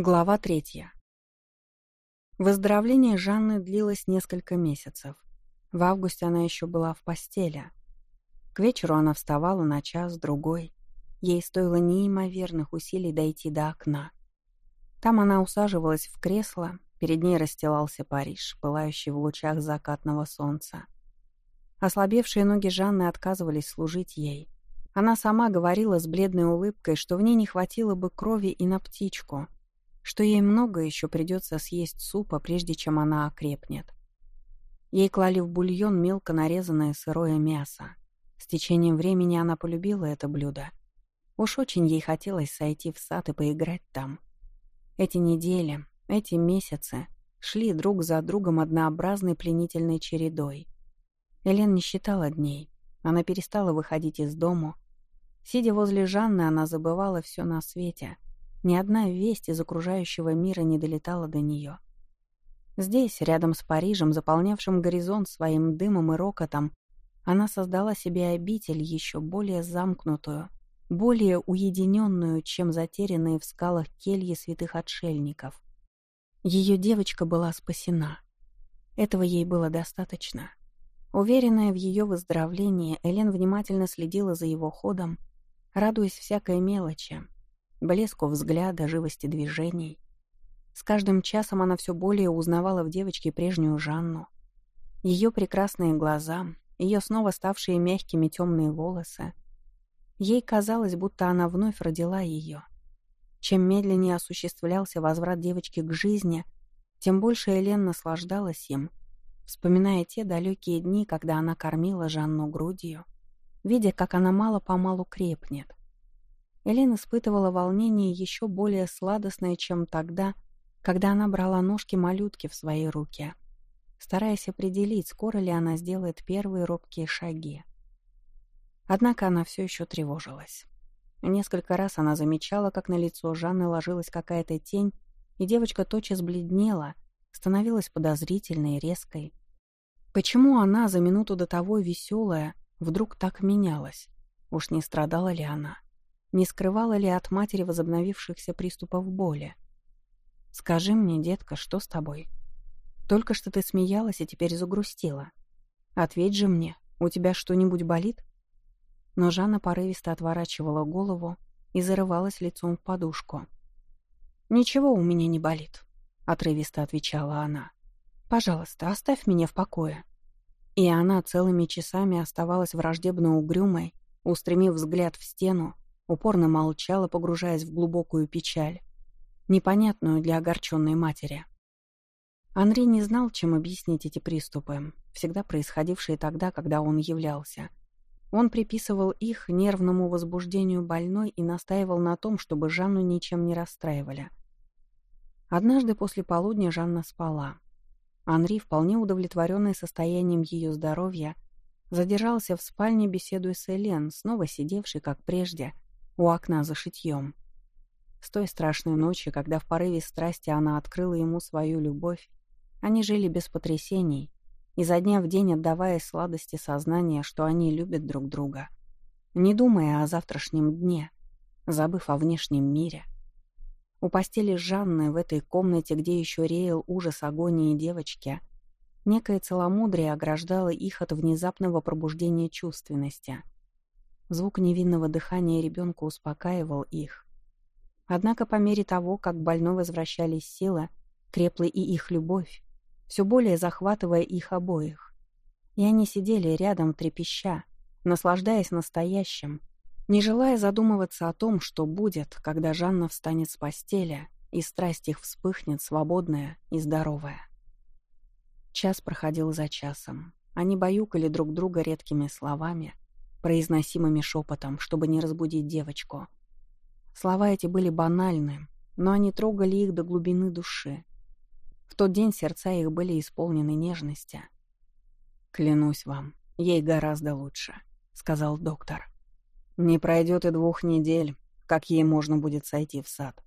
Глава третья. Выздоровление Жанны длилось несколько месяцев. В августе она еще была в постели. К вечеру она вставала на час-другой. Ей стоило неимоверных усилий дойти до окна. Там она усаживалась в кресло, перед ней расстилался Париж, пылающий в лучах закатного солнца. Ослабевшие ноги Жанны отказывались служить ей. Она сама говорила с бледной улыбкой, что в ней не хватило бы крови и на птичку — что ей много еще придется съесть супа, прежде чем она окрепнет. Ей клали в бульон мелко нарезанное сырое мясо. С течением времени она полюбила это блюдо. Уж очень ей хотелось сойти в сад и поиграть там. Эти недели, эти месяцы шли друг за другом однообразной пленительной чередой. Элен не считала дней. Она перестала выходить из дому. Сидя возле Жанны, она забывала все на свете — ни одна весть из окружающего мира не долетала до нее. Здесь, рядом с Парижем, заполнявшим горизонт своим дымом и рокотом, она создала себе обитель еще более замкнутую, более уединенную, чем затерянные в скалах кельи святых отшельников. Ее девочка была спасена. Этого ей было достаточно. Уверенная в ее выздоровлении, Элен внимательно следила за его ходом, радуясь всякой мелочи, блеску взгляда, живости движений. С каждым часом она все более узнавала в девочке прежнюю Жанну. Ее прекрасные глаза, ее снова ставшие мягкими темные волосы. Ей казалось, будто она вновь родила ее. Чем медленнее осуществлялся возврат девочки к жизни, тем больше Элен наслаждалась им, вспоминая те далекие дни, когда она кормила Жанну грудью, видя, как она мало-помалу крепнет, Элен испытывала волнение еще более сладостное, чем тогда, когда она брала ножки малютки в свои руки, стараясь определить, скоро ли она сделает первые робкие шаги. Однако она все еще тревожилась. Несколько раз она замечала, как на лицо Жанны ложилась какая-то тень, и девочка тотчас бледнела, становилась подозрительной и резкой. Почему она, за минуту до того веселая, вдруг так менялась? Уж не страдала ли она? Не скрывала ли от матери возобновившихся приступов боли? «Скажи мне, детка, что с тобой? Только что ты смеялась и теперь загрустила. Ответь же мне, у тебя что-нибудь болит?» Но Жанна порывисто отворачивала голову и зарывалась лицом в подушку. «Ничего у меня не болит», — отрывисто отвечала она. «Пожалуйста, оставь меня в покое». И она целыми часами оставалась враждебно угрюмой, устремив взгляд в стену, упорно молчала, погружаясь в глубокую печаль, непонятную для огорченной матери. Анри не знал, чем объяснить эти приступы, всегда происходившие тогда, когда он являлся. Он приписывал их нервному возбуждению больной и настаивал на том, чтобы Жанну ничем не расстраивали. Однажды после полудня Жанна спала. Анри, вполне удовлетворенный состоянием ее здоровья, задержался в спальне, беседуя с Элен, снова сидевшей, как прежде, у окна за шитьем. С той страшной ночи, когда в порыве страсти она открыла ему свою любовь, они жили без потрясений, изо дня в день отдавая сладости сознания, что они любят друг друга, не думая о завтрашнем дне, забыв о внешнем мире. У постели Жанны в этой комнате, где еще реял ужас агонии девочки, некое целомудрие ограждало их от внезапного пробуждения чувственности — Звук невинного дыхания ребенка успокаивал их. Однако по мере того, как больной возвращались силы, крепла и их любовь, все более захватывая их обоих. И они сидели рядом трепеща, наслаждаясь настоящим, не желая задумываться о том, что будет, когда Жанна встанет с постели, и страсть их вспыхнет свободная и здоровая. Час проходил за часом. Они баюкали друг друга редкими словами, произносимыми шепотом, чтобы не разбудить девочку. Слова эти были банальны, но они трогали их до глубины души. В тот день сердца их были исполнены нежности. «Клянусь вам, ей гораздо лучше», — сказал доктор. «Не пройдет и двух недель, как ей можно будет сойти в сад».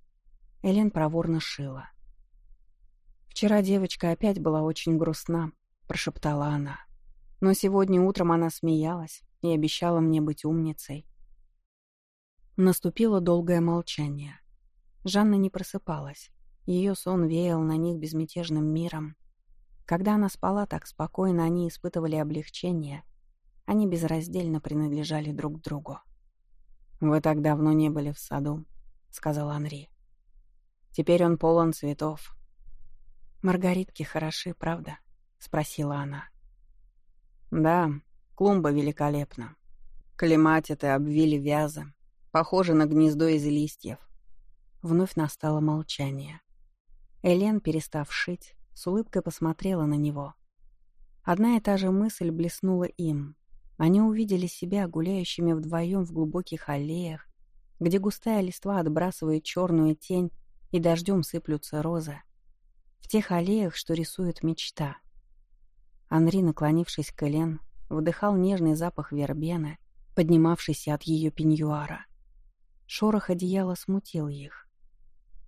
Элен проворно шила. «Вчера девочка опять была очень грустна», — прошептала она. «Но сегодня утром она смеялась, и обещала мне быть умницей. Наступило долгое молчание. Жанна не просыпалась. Ее сон веял на них безмятежным миром. Когда она спала так спокойно, они испытывали облегчение. Они безраздельно принадлежали друг другу. «Вы так давно не были в саду», — сказал Анри. «Теперь он полон цветов». «Маргаритки хороши, правда?» — спросила она. «Да, клумба великолепна. Клематиты обвили вязы, похожи на гнездо из листьев». Вновь настало молчание. Элен, перестав шить, с улыбкой посмотрела на него. Одна и та же мысль блеснула им. Они увидели себя гуляющими вдвоем в глубоких аллеях, где густая листва отбрасывает черную тень и дождем сыплются розы. В тех аллеях, что рисует мечта. Анри, наклонившись к Элен, вдыхал нежный запах вербены, поднимавшийся от ее пеньюара. Шорох одеяла смутил их.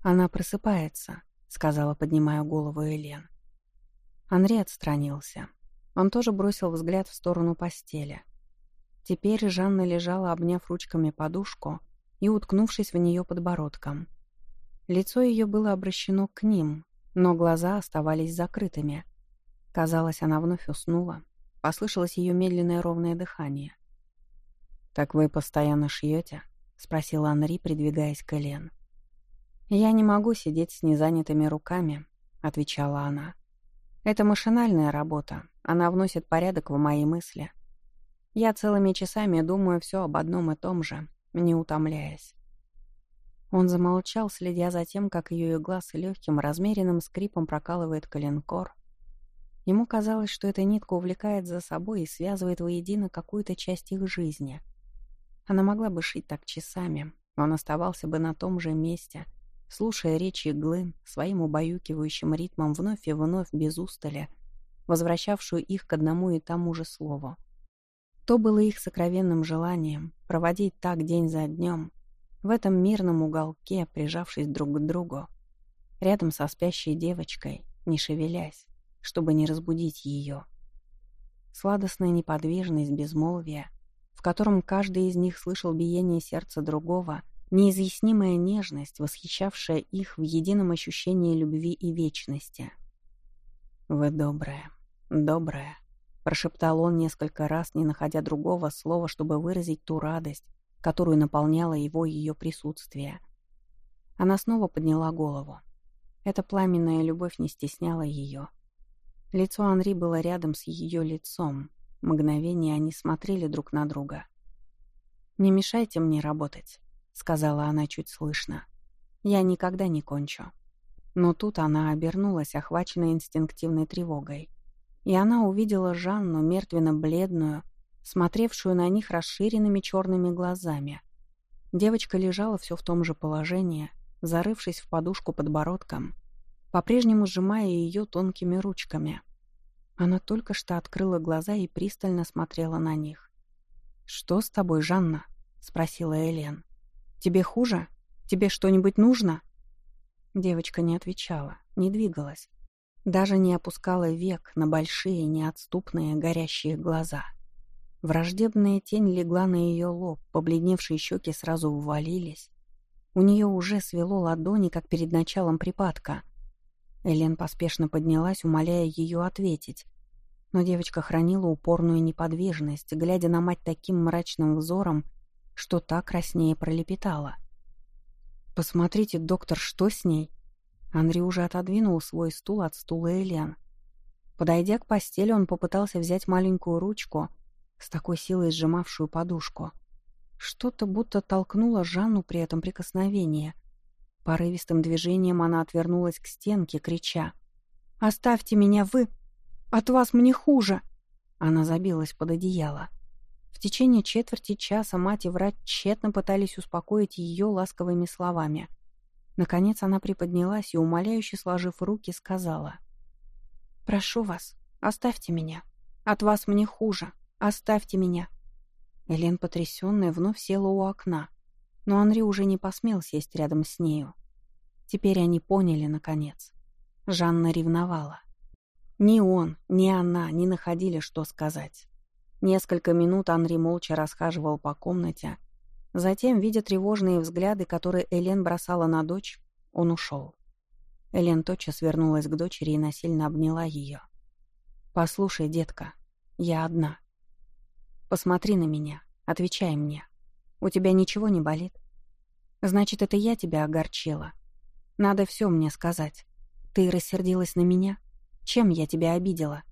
Она просыпается, сказала, поднимая голову Элен. Анри отстранился. Он тоже бросил взгляд в сторону постели. Теперь Жанна лежала, обняв ручками подушку и уткнувшись в нее подбородком. Лицо ее было обращено к ним, но глаза оставались закрытыми. Казалось, она вновь уснула. Послышалось ее медленное ровное дыхание. «Так вы постоянно шьете?» — спросил Анри, придвигаясь к Элен. «Я не могу сидеть с незанятыми руками», — отвечала она. «Это машинальная работа. Она вносит порядок в мои мысли. Я целыми часами думаю все об одном и том же, не утомляясь». Он замолчал, следя за тем, как ее игла с легким, размеренным скрипом прокалывает коленкор. Ему казалось, что эта нитка увлекает за собой и связывает воедино какую-то часть их жизни. Она могла бы шить так часами, он оставался бы на том же месте — слушая речи иглы, своим убаюкивающим ритмом вновь и вновь без устали, возвращавшую их к одному и тому же слову. То было их сокровенным желанием проводить так день за днем, в этом мирном уголке, прижавшись друг к другу, рядом со спящей девочкой, не шевелясь, чтобы не разбудить ее. Сладостная неподвижность безмолвия, в котором каждый из них слышал биение сердца другого — неизъяснимая нежность, восхищавшая их в едином ощущении любви и вечности. «Вы добрая, добрая», — прошептал он несколько раз, не находя другого слова, чтобы выразить ту радость, которую наполняло его ее присутствие. Она снова подняла голову. Эта пламенная любовь не стесняла ее. Лицо Анри было рядом с ее лицом. Мгновение они смотрели друг на друга. «Не мешайте мне работать», — сказала она чуть слышно. «Я никогда не кончу». Но тут она обернулась, охваченная инстинктивной тревогой. И она увидела Жанну, мертвенно-бледную, смотревшую на них расширенными черными глазами. Девочка лежала все в том же положении, зарывшись в подушку подбородком, по-прежнему сжимая ее тонкими ручками. Она только что открыла глаза и пристально смотрела на них. «Что с тобой, Жанна?» — спросила Элен. «Тебе хуже? Тебе что-нибудь нужно?» Девочка не отвечала, не двигалась. Даже не опускала век на большие, неотступные, горящие глаза. Враждебная тень легла на ее лоб, побледневшие щеки сразу увалились. У нее уже свело ладони, как перед началом припадка. Элен поспешно поднялась, умоляя ее ответить. Но девочка хранила упорную неподвижность, глядя на мать таким мрачным взором, что так краснее пролепетала. «Посмотрите, доктор, что с ней?» Анри уже отодвинул свой стул от стула Элен. Подойдя к постели, он попытался взять маленькую ручку, с такой силой сжимавшую подушку. Что-то будто толкнуло Жанну при этом прикосновении. Порывистым движением она отвернулась к стенке, крича. «Оставьте меня, вы! От вас мне хуже!» Она забилась под одеяло. В течение четверти часа мать и врач тщетно пытались успокоить ее ласковыми словами. Наконец она приподнялась и, умоляюще сложив руки, сказала. «Прошу вас, оставьте меня. От вас мне хуже. Оставьте меня». Элен, потрясенная, вновь села у окна, но Анри уже не посмел сесть рядом с нею. Теперь они поняли, наконец. Жанна ревновала. Ни он, ни она не находили, что сказать. Несколько минут Анри молча расхаживал по комнате. Затем, видя тревожные взгляды, которые Элен бросала на дочь, он ушел. Элен тотчас вернулась к дочери и насильно обняла ее. «Послушай, детка, я одна. Посмотри на меня, отвечай мне. У тебя ничего не болит? Значит, это я тебя огорчила. Надо все мне сказать. Ты рассердилась на меня? Чем я тебя обидела?»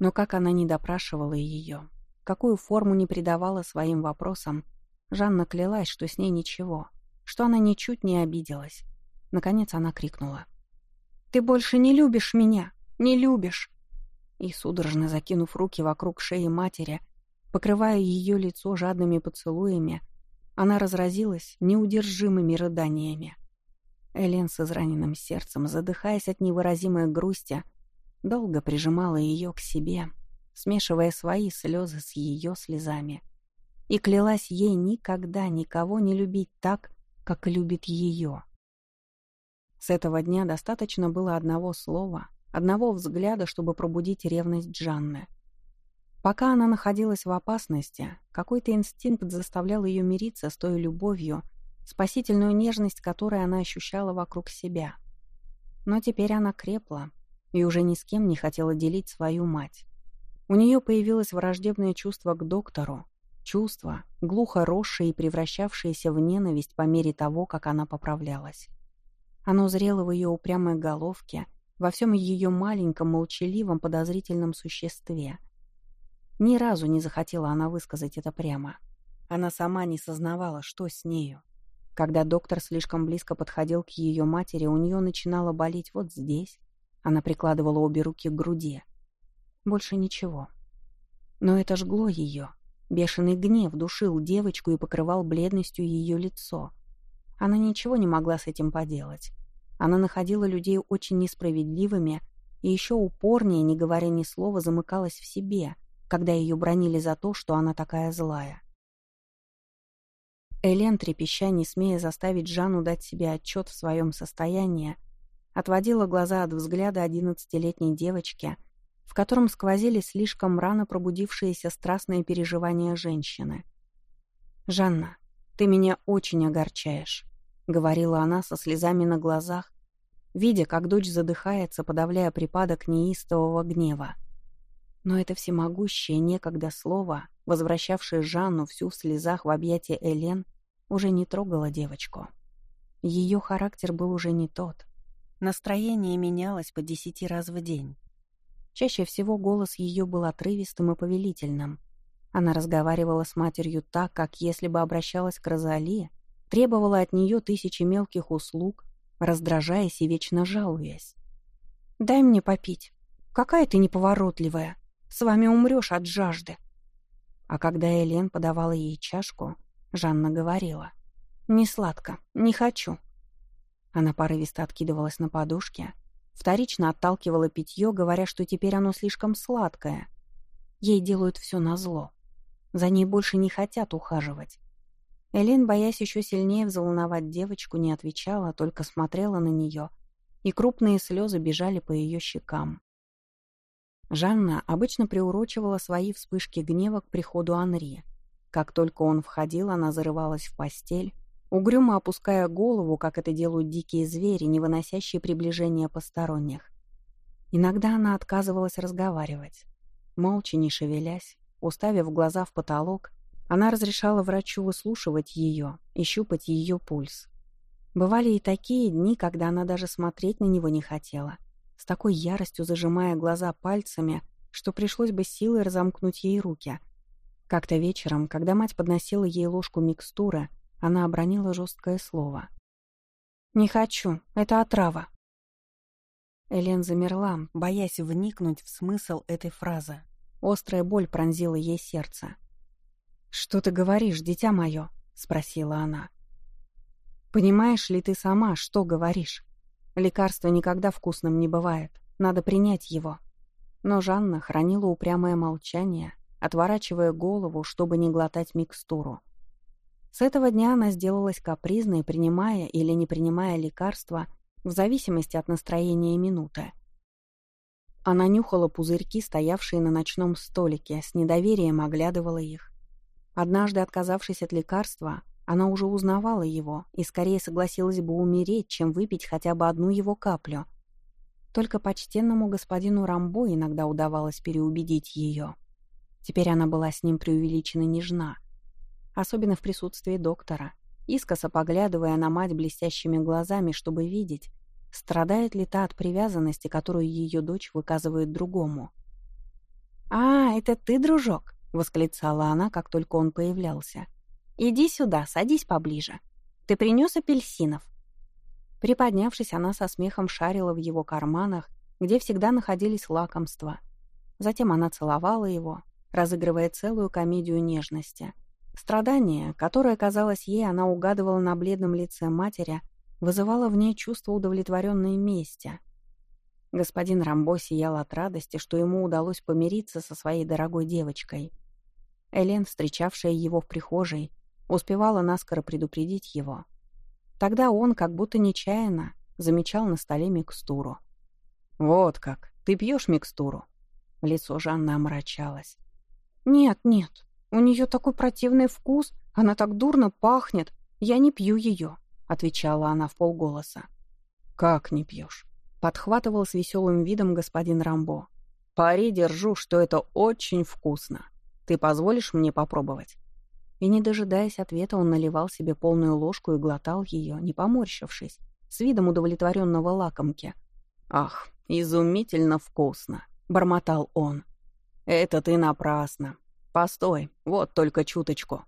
Но как она не допрашивала ее, какую форму не придавала своим вопросам, Жанна клялась, что с ней ничего, что она ничуть не обиделась. Наконец она крикнула. «Ты больше не любишь меня! Не любишь!» И, судорожно закинув руки вокруг шеи матери, покрывая ее лицо жадными поцелуями, она разразилась неудержимыми рыданиями. Элен с израненным сердцем, задыхаясь от невыразимой грусти, долго прижимала ее к себе, смешивая свои слезы с ее слезами, и клялась ей никогда никого не любить так, как любит ее. С этого дня достаточно было одного слова, одного взгляда, чтобы пробудить ревность Джанны. Пока она находилась в опасности, какой-то инстинкт заставлял ее мириться с той любовью, спасительную нежность, которую она ощущала вокруг себя. Но теперь она крепла и уже ни с кем не хотела делить свою мать. У нее появилось враждебное чувство к доктору, чувство, глухо росшее и превращавшееся в ненависть по мере того, как она поправлялась. Оно зрело в ее упрямой головке, во всем ее маленьком, молчаливом, подозрительном существе. Ни разу не захотела она высказать это прямо. Она сама не сознавала, что с нею. Когда доктор слишком близко подходил к ее матери, у нее начинало болеть вот здесь. Она прикладывала обе руки к груди. Больше ничего. Но это жгло ее. Бешеный гнев душил девочку и покрывал бледностью ее лицо. Она ничего не могла с этим поделать. Она находила людей очень несправедливыми и еще упорнее, не говоря ни слова, замыкалась в себе, когда ее бронили за то, что она такая злая. Элен, трепеща, не смея заставить Жанну дать себе отчет в своем состоянии, отводила глаза от взгляда одиннадцатилетней девочки, в котором сквозили слишком рано пробудившиеся страстные переживания женщины. «Жанна, ты меня очень огорчаешь говорила она со слезами на глазах, видя, как дочь задыхается, подавляя припадок неистового гнева. Но это всемогущее некогда слово, возвращавшее Жанну всю в слезах в объятия Элен, уже не трогало девочку. Ее характер был уже не тот. Настроение менялось по десяти раз в день. Чаще всего голос ее был отрывистым и повелительным. Она разговаривала с матерью так, как если бы обращалась к Розали, требовала от нее тысячи мелких услуг, раздражаясь и вечно жалуясь. «Дай мне попить. Какая ты неповоротливая. С вами умрешь от жажды». А когда Элен подавала ей чашку, Жанна говорила. «Не сладко. Не хочу». Она порывисто откидывалась на подушке, вторично отталкивала питье, говоря, что теперь оно слишком сладкое. Ей делают все назло. За ней больше не хотят ухаживать. Элен, боясь еще сильнее взволновать девочку, не отвечала, только смотрела на нее, и крупные слезы бежали по ее щекам. Жанна обычно приурочивала свои вспышки гнева к приходу Анри. Как только он входил, она зарывалась в постель, угрюмо опуская голову, как это делают дикие звери, не выносящие приближения посторонних. Иногда она отказывалась разговаривать. Молча, не шевелясь, уставив глаза в потолок, она разрешала врачу выслушивать ее и щупать ее пульс. Бывали и такие дни, когда она даже смотреть на него не хотела, с такой яростью зажимая глаза пальцами, что пришлось бы силой разомкнуть ей руки. Как-то вечером, когда мать подносила ей ложку микстуры, она обронила жесткое слово. «Не хочу, это отрава». Элен замерла, боясь вникнуть в смысл этой фразы. Острая боль пронзила ей сердце. «Что ты говоришь, дитя мое?» — спросила она. «Понимаешь ли ты сама, что говоришь? Лекарство никогда вкусным не бывает. Надо принять его». Но Жанна хранила упрямое молчание, отворачивая голову, чтобы не глотать микстуру. С этого дня она сделалась капризной, принимая или не принимая лекарства в зависимости от настроения минуты. Она нюхала пузырьки, стоявшие на ночном столике, с недоверием оглядывала их. Однажды, отказавшись от лекарства, Она уже узнавала его и скорее согласилась бы умереть, чем выпить хотя бы одну его каплю. Только почтенному господину Рамбо иногда удавалось переубедить ее. Теперь она была с ним преувеличенно нежна, особенно в присутствии доктора, искоса поглядывая на мать блестящими глазами, чтобы видеть, страдает ли та от привязанности, которую ее дочь выказывает другому. «А, это ты, дружок?» — восклицала она, как только он появлялся. «Иди сюда, садись поближе. Ты принес апельсинов?» Приподнявшись, она со смехом шарила в его карманах, где всегда находились лакомства. Затем она целовала его, разыгрывая целую комедию нежности. Страдание, которое, казалось ей, она угадывала на бледном лице матери, вызывало в ней чувство удовлетворенной мести. Господин Рамбо сиял от радости, что ему удалось помириться со своей дорогой девочкой. Элен, встречавшая его в прихожей, Успевала наскоро предупредить его. Тогда он, как будто нечаянно, замечал на столе микстуру. «Вот как, ты пьешь микстуру?» Лицо Жанны омрачалось. «Нет, нет, у нее такой противный вкус, она так дурно пахнет, я не пью ее», — отвечала она в полголоса. «Как не пьешь?» — подхватывал с веселым видом господин Рамбо. «Пари держу, что это очень вкусно. Ты позволишь мне попробовать?» И, не дожидаясь ответа, он наливал себе полную ложку и глотал ее, не поморщившись, с видом удовлетворенного лакомки. «Ах, изумительно вкусно!» — бормотал он. «Это ты напрасно. Постой, вот только чуточку».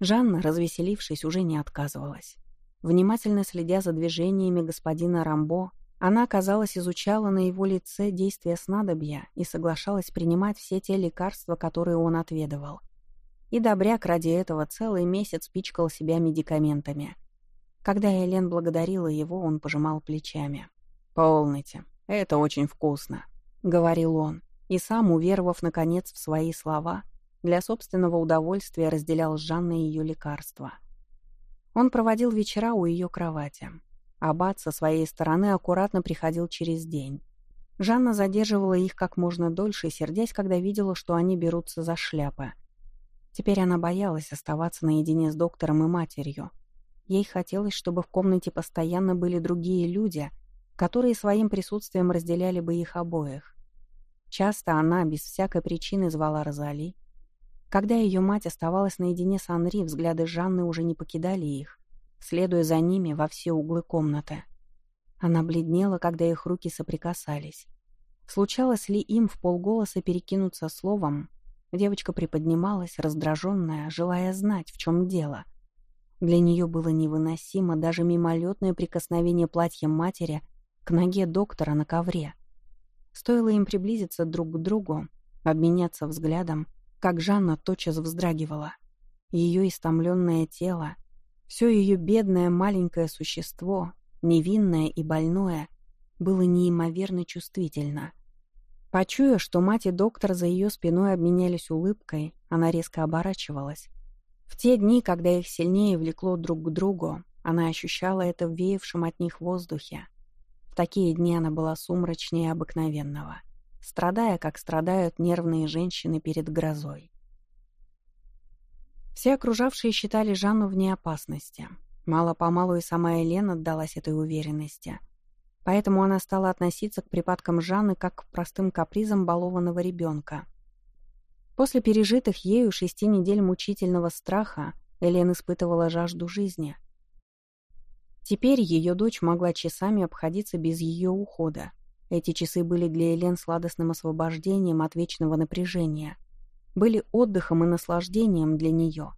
Жанна, развеселившись, уже не отказывалась. Внимательно следя за движениями господина Рамбо, она, казалось, изучала на его лице действия снадобья и соглашалась принимать все те лекарства, которые он отведывал. И Добряк ради этого целый месяц пичкал себя медикаментами. Когда Элен благодарила его, он пожимал плечами. «Полните, это очень вкусно», — говорил он, и сам, уверовав, наконец, в свои слова, для собственного удовольствия разделял с Жанной ее лекарства. Он проводил вечера у ее кровати. Аббат со своей стороны аккуратно приходил через день. Жанна задерживала их как можно дольше, сердясь, когда видела, что они берутся за шляпы — Теперь она боялась оставаться наедине с доктором и матерью. Ей хотелось, чтобы в комнате постоянно были другие люди, которые своим присутствием разделяли бы их обоих. Часто она без всякой причины звала Розали. Когда ее мать оставалась наедине с Анри, взгляды Жанны уже не покидали их, следуя за ними во все углы комнаты. Она бледнела, когда их руки соприкасались. Случалось ли им в полголоса перекинуться словом, Девочка приподнималась, раздраженная, желая знать, в чем дело. Для нее было невыносимо даже мимолетное прикосновение платья матери к ноге доктора на ковре. Стоило им приблизиться друг к другу, обменяться взглядом, как Жанна тотчас вздрагивала. Ее истомленное тело, все ее бедное маленькое существо, невинное и больное, было неимоверно чувствительно — Почуя, что мать и доктор за ее спиной обменялись улыбкой, она резко оборачивалась. В те дни, когда их сильнее влекло друг к другу, она ощущала это в веявшем от них воздухе. В такие дни она была сумрачнее обыкновенного, страдая, как страдают нервные женщины перед грозой. Все окружавшие считали Жанну вне опасности. Мало-помалу и сама Елена отдалась этой уверенности — Поэтому она стала относиться к припадкам Жанны как к простым капризам балованного ребенка. После пережитых ею шести недель мучительного страха Элен испытывала жажду жизни. Теперь ее дочь могла часами обходиться без ее ухода. Эти часы были для Элен сладостным освобождением от вечного напряжения. Были отдыхом и наслаждением для нее.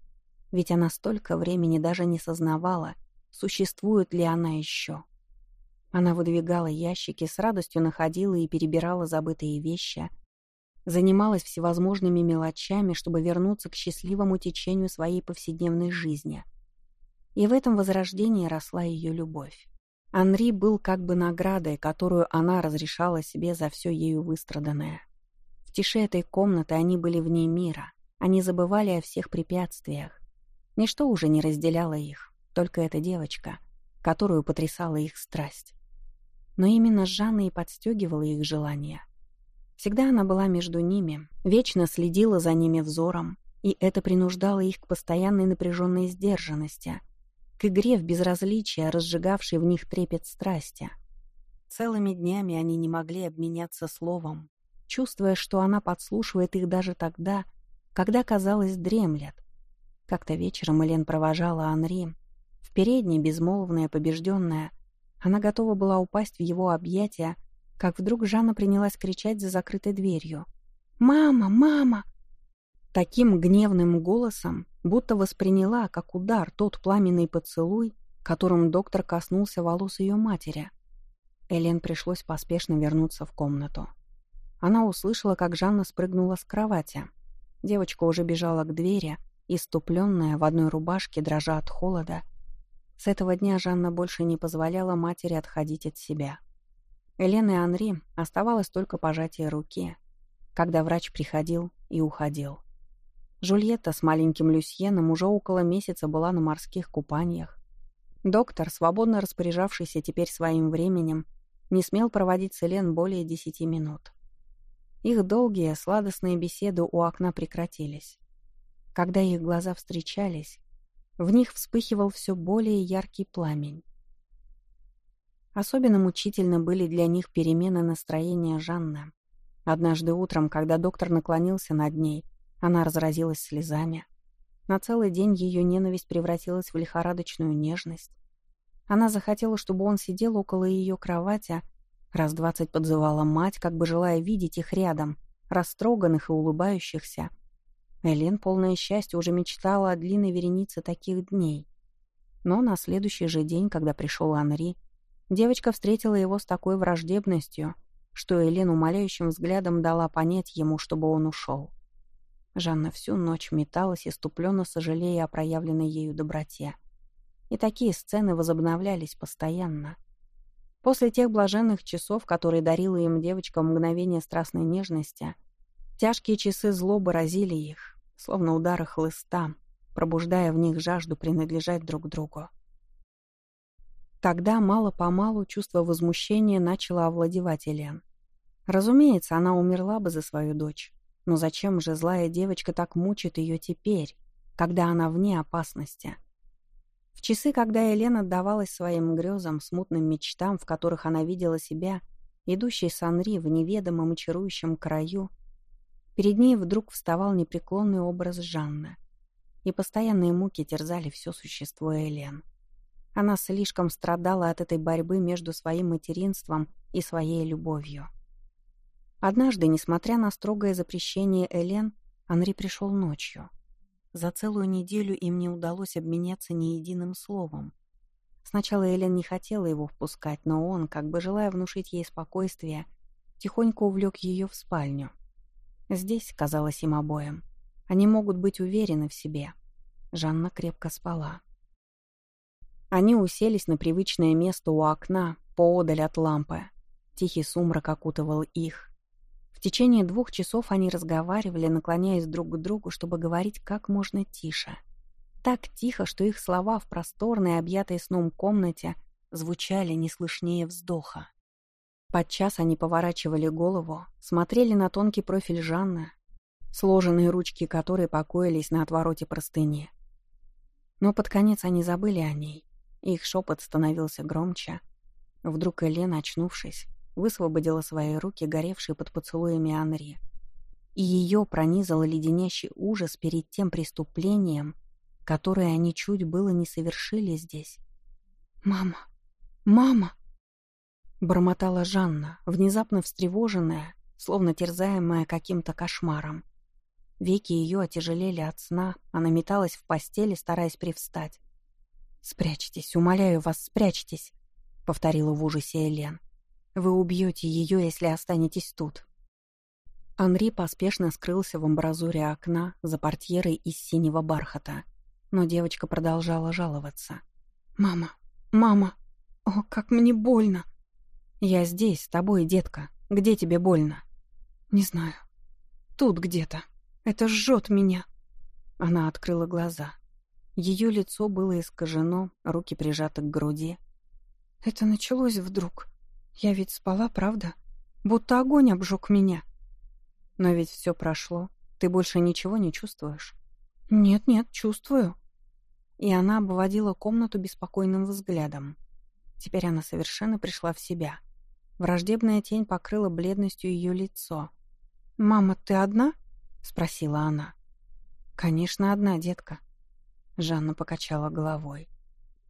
Ведь она столько времени даже не сознавала, существует ли она еще. Она выдвигала ящики, с радостью находила и перебирала забытые вещи, занималась всевозможными мелочами, чтобы вернуться к счастливому течению своей повседневной жизни. И в этом возрождении росла ее любовь. Анри был как бы наградой, которую она разрешала себе за все ею выстраданное. В тиши этой комнаты они были вне мира, они забывали о всех препятствиях. Ничто уже не разделяло их, только эта девочка, которую потрясала их страсть. Но именно Жанна и подстегивала их желания. Всегда она была между ними, вечно следила за ними взором, И это принуждало их к постоянной напряженной сдержанности, к игре в безразличие, разжигавшей в них трепет страсти. Целыми днями они не могли обменяться словом, чувствуя, что она подслушивает их даже тогда, когда, казалось, дремлет. Как-то вечером Элен провожала Анри. В передней, безмолвная, побежденная, она готова была упасть в его объятия, как вдруг Жанна принялась кричать за закрытой дверью. «Мама! Мама!» Таким гневным голосом, будто восприняла, как удар, тот пламенный поцелуй, которым доктор коснулся волос ее матери. Элен пришлось поспешно вернуться в комнату. Она услышала, как Жанна спрыгнула с кровати. Девочка уже бежала к двери, иступленная, в одной рубашке, дрожа от холода. С этого дня Жанна больше не позволяла матери отходить от себя. Элен и Анри оставалось только пожатие руки, когда врач приходил и уходил. Жульетта с маленьким Люсьеном уже около месяца была на морских купаниях. Доктор, свободно распоряжавшийся теперь своим временем, не смел проводить с Элен более десяти минут. Их долгие, сладостные беседы у окна прекратились. Когда их глаза встречались, в них вспыхивал все более яркий пламень. Особенно мучительно были для них перемены настроения Жанны. Однажды утром, когда доктор наклонился над ней, она разразилась слезами. На целый день ее ненависть превратилась в лихорадочную нежность. Она захотела, чтобы он сидел около ее кровати, раз двадцать подзывала мать, как бы желая видеть их рядом, растроганных и улыбающихся. Элен, полное счастья, уже мечтала о длинной веренице таких дней. Но на следующий же день, когда пришел Анри, девочка встретила его с такой враждебностью, что Элен умоляющим взглядом дала понять ему, чтобы он ушел. Жанна всю ночь металась, иступленно сожалея о проявленной ею доброте. И такие сцены возобновлялись постоянно. После тех блаженных часов, которые дарила им девочка мгновение страстной нежности, тяжкие часы злобы разили их, словно удары хлыста, пробуждая в них жажду принадлежать друг другу. Тогда мало-помалу чувство возмущения начало овладевать Элен. Разумеется, она умерла бы за свою дочь, но зачем же злая девочка так мучит ее теперь, когда она вне опасности? В часы, когда Елена отдавалась своим грезам, смутным мечтам, в которых она видела себя, идущей с Анри в неведомом и чарующем краю, перед ней вдруг вставал непреклонный образ Жанны. И постоянные муки терзали все существо Элен. Она слишком страдала от этой борьбы между своим материнством и своей любовью. Однажды, несмотря на строгое запрещение Элен, Анри пришел ночью. За целую неделю им не удалось обменяться ни единым словом. Сначала Элен не хотела его впускать, но он, как бы желая внушить ей спокойствие, тихонько увлек ее в спальню. Здесь, казалось им обоим, они могут быть уверены в себе. Жанна крепко спала. Они уселись на привычное место у окна, поодаль от лампы. Тихий сумрак окутывал их, в течение двух часов они разговаривали, наклоняясь друг к другу, чтобы говорить как можно тише. Так тихо, что их слова в просторной, объятой сном комнате звучали не слышнее вздоха. Подчас они поворачивали голову, смотрели на тонкий профиль Жанны, сложенные ручки которой покоились на отвороте простыни. Но под конец они забыли о ней. Их шепот становился громче. Вдруг Элена, очнувшись, высвободила свои руки, горевшие под поцелуями Анри. И ее пронизал леденящий ужас перед тем преступлением, которое они чуть было не совершили здесь. «Мама! Мама!» Бормотала Жанна, внезапно встревоженная, словно терзаемая каким-то кошмаром. Веки ее отяжелели от сна, она металась в постели, стараясь привстать. «Спрячьтесь, умоляю вас, спрячьтесь», — повторила в ужасе Элен. Вы убьете ее, если останетесь тут». Анри поспешно скрылся в амбразуре окна за портьерой из синего бархата. Но девочка продолжала жаловаться. «Мама! Мама! О, как мне больно!» «Я здесь, с тобой, детка. Где тебе больно?» «Не знаю. Тут где-то. Это жжет меня!» Она открыла глаза. Ее лицо было искажено, руки прижаты к груди. «Это началось вдруг. Я ведь спала, правда? Будто огонь обжег меня. Но ведь все прошло. Ты больше ничего не чувствуешь. «Нет-нет, чувствую». И она обводила комнату беспокойным взглядом. Теперь она совершенно пришла в себя. Враждебная тень покрыла бледностью ее лицо. «Мама, ты одна?» — спросила она. «Конечно, одна, детка». Жанна покачала головой.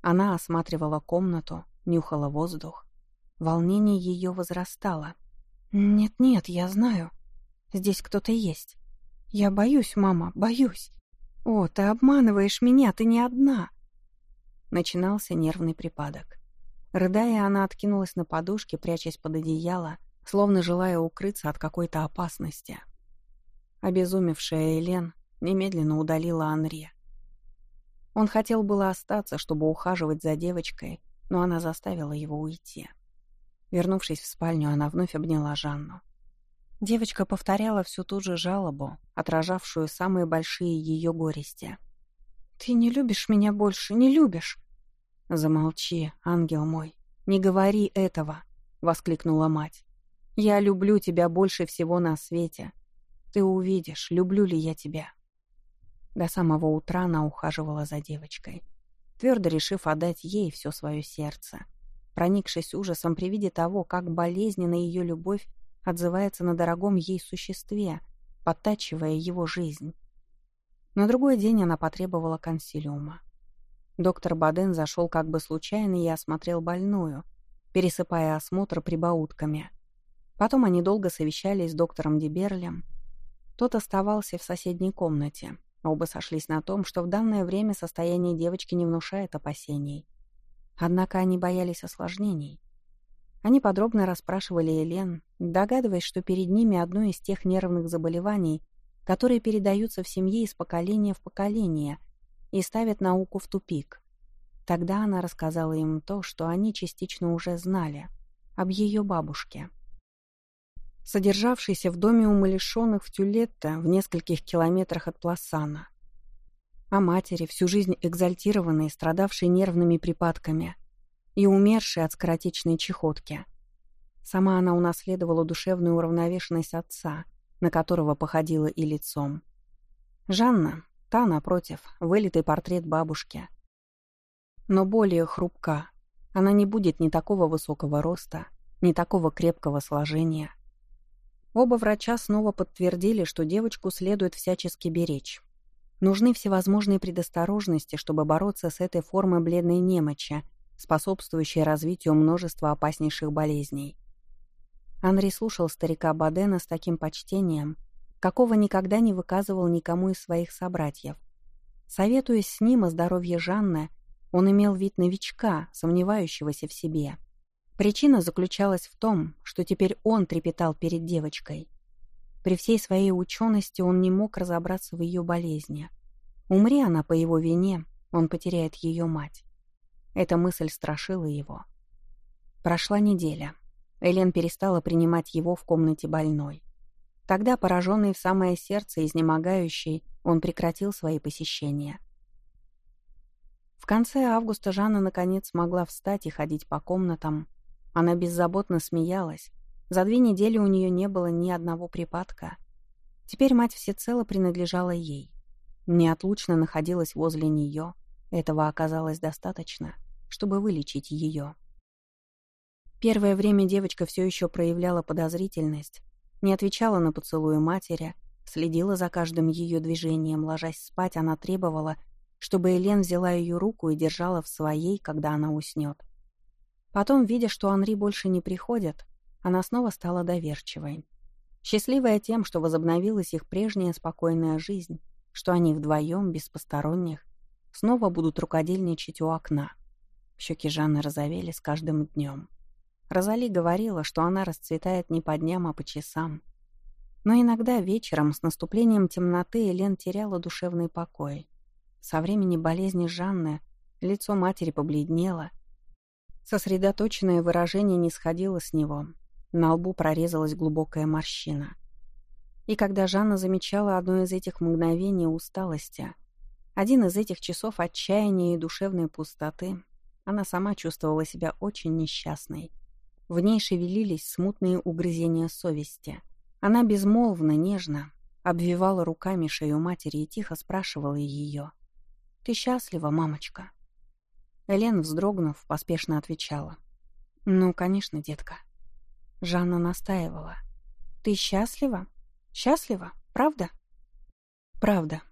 Она осматривала комнату, нюхала воздух. Волнение ее возрастало. «Нет-нет, я знаю. Здесь кто-то есть. Я боюсь, мама, боюсь. О, ты обманываешь меня, ты не одна». Начинался нервный припадок. Рыдая, она откинулась на подушке, прячась под одеяло, словно желая укрыться от какой-то опасности. Обезумевшая Элен немедленно удалила Анри. Он хотел было остаться, чтобы ухаживать за девочкой, но она заставила его уйти. Вернувшись в спальню, она вновь обняла Жанну. Девочка повторяла всю ту же жалобу, отражавшую самые большие ее горести. «Ты не любишь меня больше, не любишь!» «Замолчи, ангел мой, не говори этого!» — воскликнула мать. «Я люблю тебя больше всего на свете. Ты увидишь, люблю ли я тебя». До самого утра она ухаживала за девочкой, твердо решив отдать ей все свое сердце — проникшись ужасом при виде того, как болезненно ее любовь отзывается на дорогом ей существе, подтачивая его жизнь. На другой день она потребовала консилиума. Доктор Баден зашел как бы случайно и осмотрел больную, пересыпая осмотр прибаутками. Потом они долго совещались с доктором Деберлем. Тот оставался в соседней комнате. Оба сошлись на том, что в данное время состояние девочки не внушает опасений. Однако они боялись осложнений. Они подробно расспрашивали Елен, догадываясь, что перед ними одно из тех нервных заболеваний, которые передаются в семье из поколения в поколение и ставят науку в тупик. Тогда она рассказала им то, что они частично уже знали, об ее бабушке. Содержавшейся в доме умалишенных в Тюлетто в нескольких километрах от Пласана о матери, всю жизнь экзальтированной, страдавшей нервными припадками и умершей от скоротечной чехотки. Сама она унаследовала душевную уравновешенность отца, на которого походила и лицом. Жанна, та, напротив, вылитый портрет бабушки. Но более хрупка. Она не будет ни такого высокого роста, ни такого крепкого сложения. Оба врача снова подтвердили, что девочку следует всячески беречь. Нужны всевозможные предосторожности, чтобы бороться с этой формой бледной немочи, способствующей развитию множества опаснейших болезней. Анри слушал старика Бадена с таким почтением, какого никогда не выказывал никому из своих собратьев. Советуясь с ним о здоровье Жанны, он имел вид новичка, сомневающегося в себе. Причина заключалась в том, что теперь он трепетал перед девочкой. При всей своей учености он не мог разобраться в ее болезни. Умри она по его вине, он потеряет ее мать. Эта мысль страшила его. Прошла неделя. Элен перестала принимать его в комнате больной. Тогда, пораженный в самое сердце, изнемогающий, он прекратил свои посещения. В конце августа Жанна наконец смогла встать и ходить по комнатам. Она беззаботно смеялась, за две недели у нее не было ни одного припадка. Теперь мать всецело принадлежала ей. Неотлучно находилась возле нее. Этого оказалось достаточно, чтобы вылечить ее. Первое время девочка все еще проявляла подозрительность, не отвечала на поцелуи матери, следила за каждым ее движением, ложась спать, она требовала, чтобы Элен взяла ее руку и держала в своей, когда она уснет. Потом, видя, что Анри больше не приходит, она снова стала доверчивой. Счастливая тем, что возобновилась их прежняя спокойная жизнь, что они вдвоем, без посторонних, снова будут рукодельничать у окна. Щеки Жанны розовели с каждым днем. Розали говорила, что она расцветает не по дням, а по часам. Но иногда вечером, с наступлением темноты, Элен теряла душевный покой. Со времени болезни Жанны лицо матери побледнело. Сосредоточенное выражение не сходило с него, на лбу прорезалась глубокая морщина. И когда Жанна замечала одно из этих мгновений усталости, один из этих часов отчаяния и душевной пустоты, она сама чувствовала себя очень несчастной. В ней шевелились смутные угрызения совести. Она безмолвно, нежно, обвивала руками шею матери и тихо спрашивала ее. «Ты счастлива, мамочка?» Элен, вздрогнув, поспешно отвечала. «Ну, конечно, детка». Жанна настаивала. «Ты счастлива? Счастлива? Правда?» «Правда.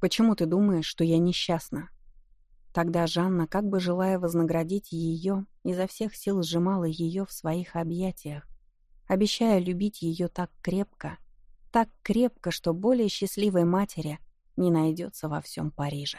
Почему ты думаешь, что я несчастна?» Тогда Жанна, как бы желая вознаградить ее, изо всех сил сжимала ее в своих объятиях, обещая любить ее так крепко, так крепко, что более счастливой матери не найдется во всем Париже.